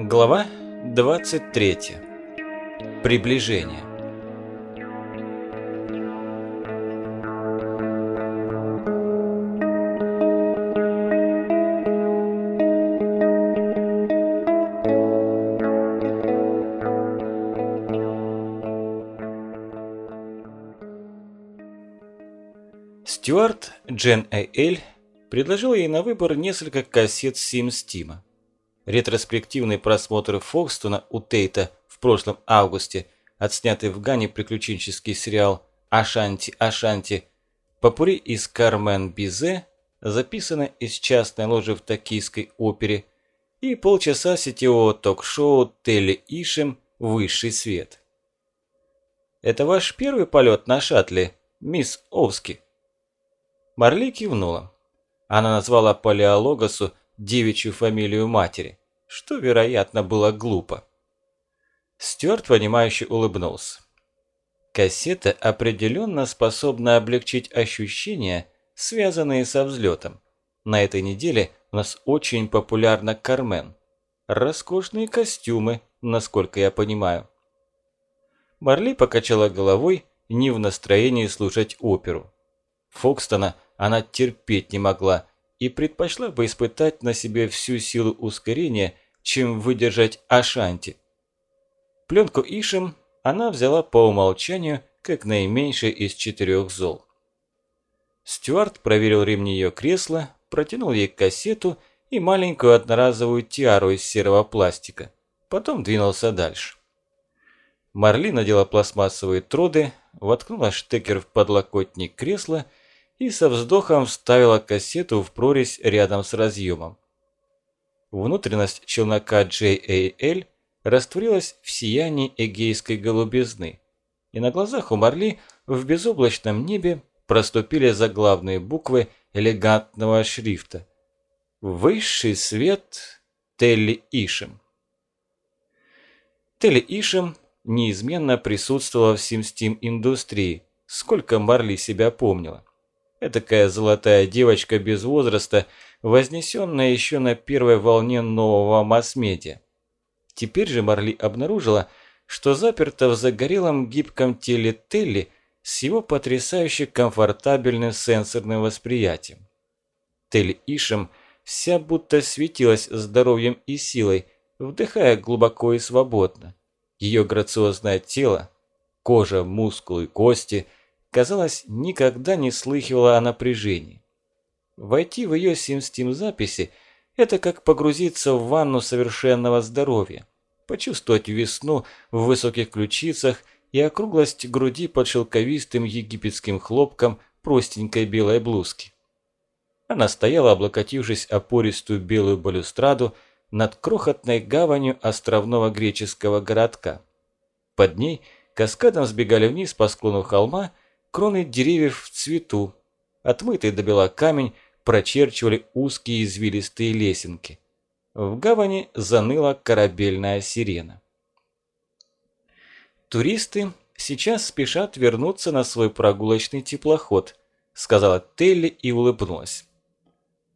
Глава 23. Приближение. Стюарт Джен Эль предложил ей на выбор несколько кассет Сим Стима. Ретроспективный просмотр Фокстона у Тейта в прошлом августе, отснятый в Гане приключенческий сериал «Ашанти, Ашанти», попури из «Кармен Бизе», записанное из частной ложи в токийской опере, и полчаса сетевого ток-шоу Телли Ишем «Высший свет». «Это ваш первый полет на шаттле, мисс Овски?» Марли кивнула. Она назвала Палеологосу девичью фамилию матери, что, вероятно, было глупо. Стюарт, понимающе улыбнулся. Кассета определенно способна облегчить ощущения, связанные со взлетом. На этой неделе у нас очень популярна Кармен. Роскошные костюмы, насколько я понимаю. Марли покачала головой, не в настроении слушать оперу. Фокстона она терпеть не могла и предпочла бы испытать на себе всю силу ускорения, чем выдержать Ашанти. Пленку Ишем она взяла по умолчанию как наименьшее из четырех зол. Стюарт проверил ремни ее кресла, протянул ей кассету и маленькую одноразовую тиару из серого пластика. Потом двинулся дальше. Марли надела пластмассовые троды, воткнула штекер в подлокотник кресла и со вздохом вставила кассету в прорезь рядом с разъемом. Внутренность челнока JAL растворилась в сиянии эгейской голубизны, и на глазах у Марли в безоблачном небе проступили заглавные буквы элегантного шрифта. Высший свет Телли Ишем. Телли Ишем неизменно присутствовала в Симстим индустрии, сколько Марли себя помнила. Этакая золотая девочка без возраста, вознесенная еще на первой волне нового масс-медиа. Теперь же Марли обнаружила, что заперта в загорелом гибком теле Телли с его потрясающе комфортабельным сенсорным восприятием. Телли Ишем вся будто светилась здоровьем и силой, вдыхая глубоко и свободно. Ее грациозное тело, кожа, мускулы, кости – казалось, никогда не слыхивала о напряжении. Войти в ее симстим записи – это как погрузиться в ванну совершенного здоровья, почувствовать весну в высоких ключицах и округлость груди под шелковистым египетским хлопком простенькой белой блузки. Она стояла, облокотившись о пористую белую балюстраду над крохотной гаванью островного греческого городка. Под ней каскадом сбегали вниз по склону холма – Кроны деревьев в цвету, отмытый до бела камень прочерчивали узкие извилистые лесенки. В гавани заныла корабельная сирена. Туристы сейчас спешат вернуться на свой прогулочный теплоход, сказала Телли и улыбнулась.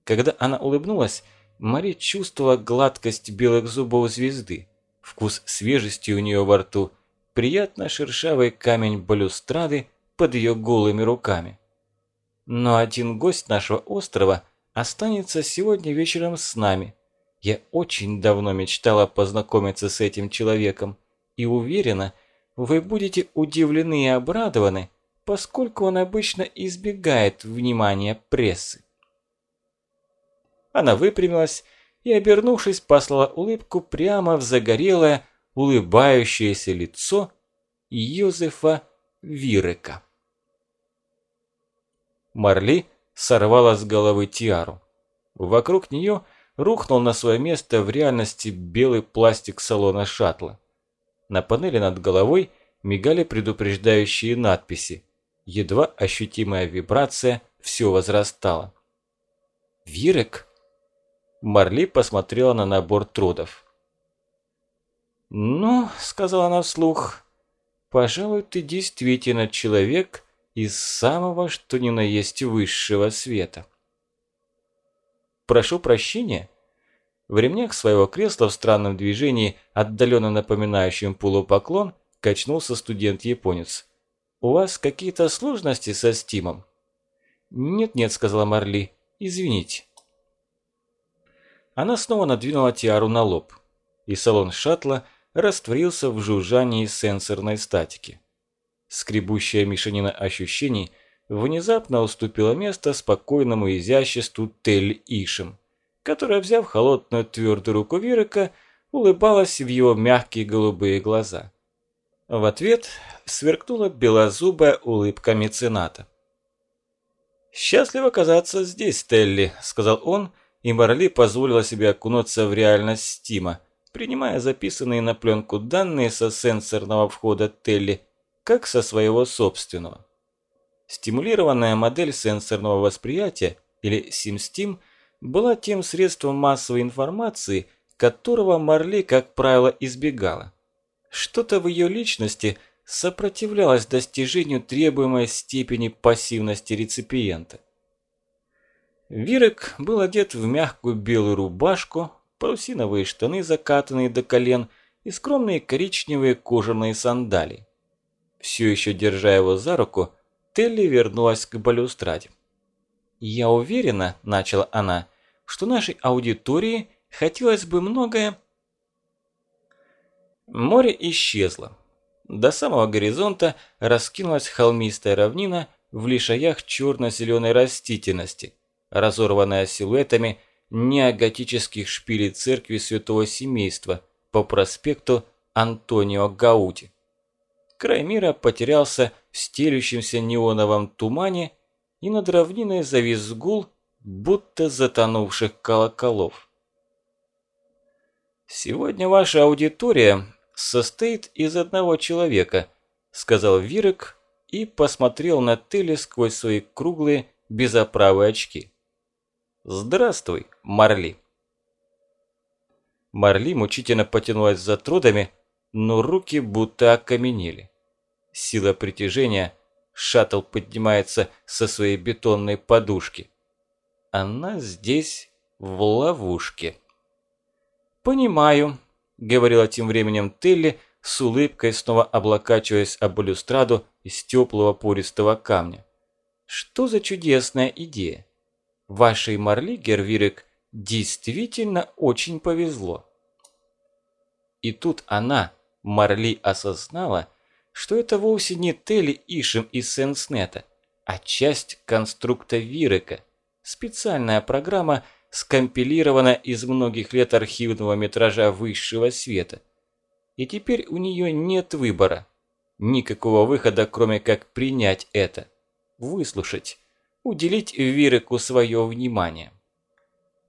Когда она улыбнулась, Мари чувствовала гладкость белых зубов звезды, вкус свежести у нее во рту, приятно шершавый камень балюстрады под ее голыми руками. Но один гость нашего острова останется сегодня вечером с нами. Я очень давно мечтала познакомиться с этим человеком и уверена, вы будете удивлены и обрадованы, поскольку он обычно избегает внимания прессы. Она выпрямилась и, обернувшись, послала улыбку прямо в загорелое, улыбающееся лицо Йозефа Вирека. Марли сорвала с головы тиару. Вокруг нее рухнул на свое место в реальности белый пластик салона шаттла. На панели над головой мигали предупреждающие надписи. Едва ощутимая вибрация все возрастала. «Вирек?» Марли посмотрела на набор трудов. «Ну, — сказала она вслух, — пожалуй, ты действительно человек, из самого что ни на есть высшего света. Прошу прощения. В ремнях своего кресла в странном движении, отдаленно напоминающем полупоклон, качнулся студент-японец. «У вас какие-то сложности со Стимом?» «Нет-нет», – сказала Марли. «Извините». Она снова надвинула тиару на лоб, и салон шаттла растворился в жужжании сенсорной статики. Скребущая мешанина ощущений внезапно уступила место спокойному изяществу Тель-Ишем, которая, взяв холодную твердую руку Вирека, улыбалась в его мягкие голубые глаза. В ответ сверкнула белозубая улыбка мецената. «Счастливо оказаться здесь, Телли», – сказал он, и Марли позволила себе окунуться в реальность Стима, принимая записанные на пленку данные со сенсорного входа Телли, как со своего собственного. Стимулированная модель сенсорного восприятия, или SimStim, была тем средством массовой информации, которого Марли, как правило, избегала. Что-то в ее личности сопротивлялось достижению требуемой степени пассивности реципиента. Вирек был одет в мягкую белую рубашку, парусиновые штаны, закатанные до колен, и скромные коричневые кожаные сандалии. Все еще держа его за руку, Телли вернулась к балюстраде. «Я уверена», – начала она, – «что нашей аудитории хотелось бы многое Море исчезло. До самого горизонта раскинулась холмистая равнина в лишаях черно-зеленой растительности, разорванная силуэтами неоготических шпилей церкви святого семейства по проспекту Антонио Гауди. Край мира потерялся в стелющемся неоновом тумане, и над равниной завис гул, будто затонувших колоколов. «Сегодня ваша аудитория состоит из одного человека», – сказал Вирек и посмотрел на Телли сквозь свои круглые безоправые очки. «Здравствуй, Марли». Марли мучительно потянулась за трудами, но руки будто окаменели. Сила притяжения, шаттл поднимается со своей бетонной подушки. Она здесь в ловушке. «Понимаю», – говорила тем временем Телли, с улыбкой снова облокачиваясь об балюстраду из теплого пористого камня. «Что за чудесная идея? Вашей Марли, Гервирек, действительно очень повезло». И тут она, Марли, осознала, что это вовсе не Телли Ишем из Сенснета, а часть конструкта Вирека, специальная программа – скомпилирована из многих лет архивного метража высшего света. И теперь у нее нет выбора. Никакого выхода, кроме как принять это. Выслушать. Уделить Виреку свое внимание.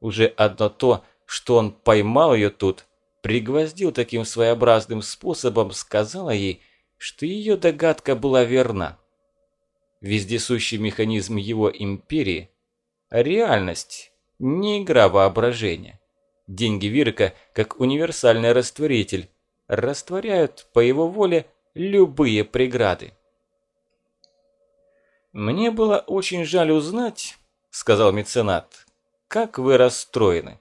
Уже одно то, что он поймал ее тут, пригвоздил таким своеобразным способом, сказала ей, что ее догадка была верна. Вездесущий механизм его империи – реальность, не игра воображения. Деньги Вирка, как универсальный растворитель, растворяют по его воле любые преграды. «Мне было очень жаль узнать», – сказал меценат, – «как вы расстроены.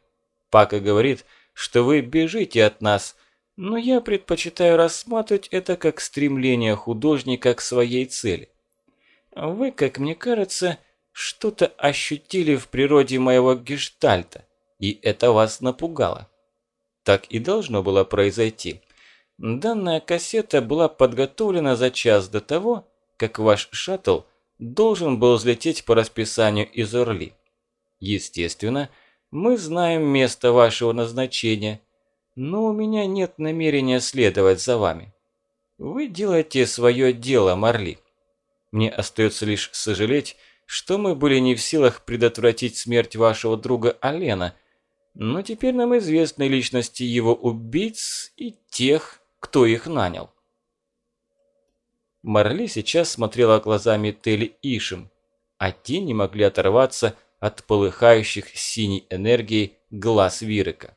Пака говорит, что вы бежите от нас, но я предпочитаю рассматривать это как стремление художника к своей цели. Вы, как мне кажется, – что-то ощутили в природе моего гештальта, и это вас напугало. Так и должно было произойти. Данная кассета была подготовлена за час до того, как ваш шаттл должен был взлететь по расписанию из Орли. Естественно, мы знаем место вашего назначения, но у меня нет намерения следовать за вами. Вы делаете свое дело, Марли. Мне остается лишь сожалеть, что мы были не в силах предотвратить смерть вашего друга Алена, но теперь нам известны личности его убийц и тех, кто их нанял. Марли сейчас смотрела глазами Тели Ишем, а те не могли оторваться от полыхающих синей энергией глаз Вирека.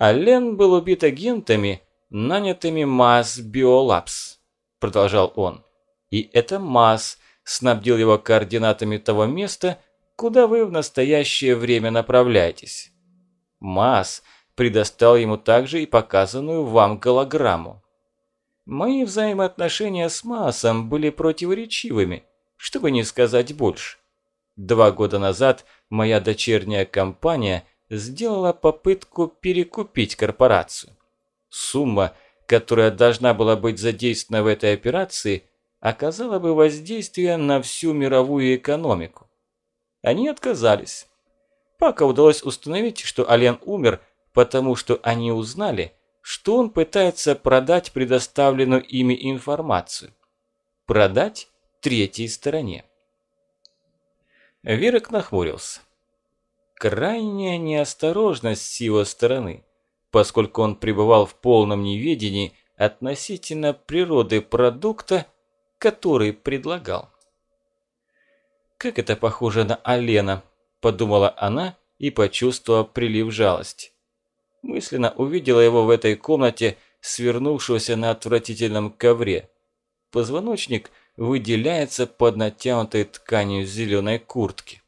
«Ален был убит агентами, нанятыми МАС Биолапс», – продолжал он. «И это МАС – снабдил его координатами того места, куда вы в настоящее время направляетесь. Маас предоставил ему также и показанную вам голограмму. Мои взаимоотношения с Маасом были противоречивыми, чтобы не сказать больше. Два года назад моя дочерняя компания сделала попытку перекупить корпорацию. Сумма, которая должна была быть задействована в этой операции, оказала бы воздействие на всю мировую экономику. Они отказались. Пока удалось установить, что Ален умер, потому что они узнали, что он пытается продать предоставленную ими информацию. Продать третьей стороне. Верок нахмурился. Крайняя неосторожность с его стороны, поскольку он пребывал в полном неведении относительно природы продукта, который предлагал. «Как это похоже на Алена», – подумала она и почувствовала прилив жалости. Мысленно увидела его в этой комнате, свернувшегося на отвратительном ковре. Позвоночник выделяется под натянутой тканью зеленой куртки.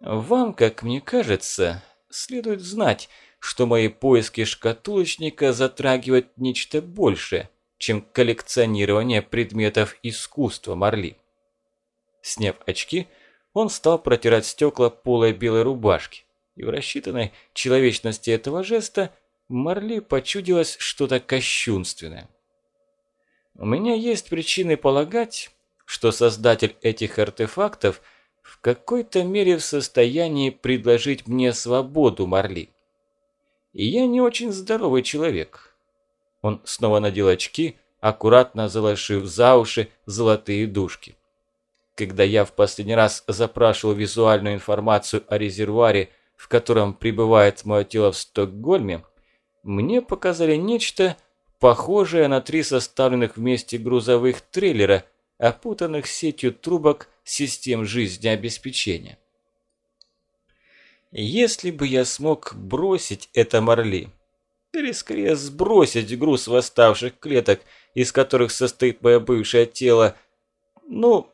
Вам, как мне кажется, следует знать, что мои поиски шкатулочника затрагивают нечто большее, чем коллекционирование предметов искусства Марли. Сняв очки, он стал протирать стекла полой белой рубашки, и в рассчитанной человечности этого жеста Марли почудилось что-то кощунственное. У меня есть причины полагать, что создатель этих артефактов в какой-то мере в состоянии предложить мне свободу, Марли. И я не очень здоровый человек, он снова надел очки, аккуратно заложив за уши золотые дужки. Когда я в последний раз запрашивал визуальную информацию о резервуаре, в котором пребывает мое тело в Стокгольме, мне показали нечто, похожее на три составленных вместе грузовых трейлера, опутанных сетью трубок систем жизнеобеспечения. Если бы я смог бросить это Марли, или скорее сбросить груз восставших клеток, из которых состоит мое бывшее тело. Ну,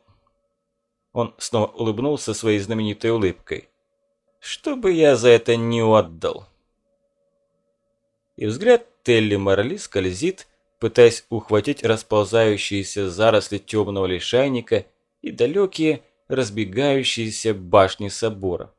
он снова улыбнулся своей знаменитой улыбкой. Что бы я за это не отдал? И взгляд Телли Марли скользит, пытаясь ухватить расползающиеся заросли темного лишайника и далекие разбегающиеся башни собора.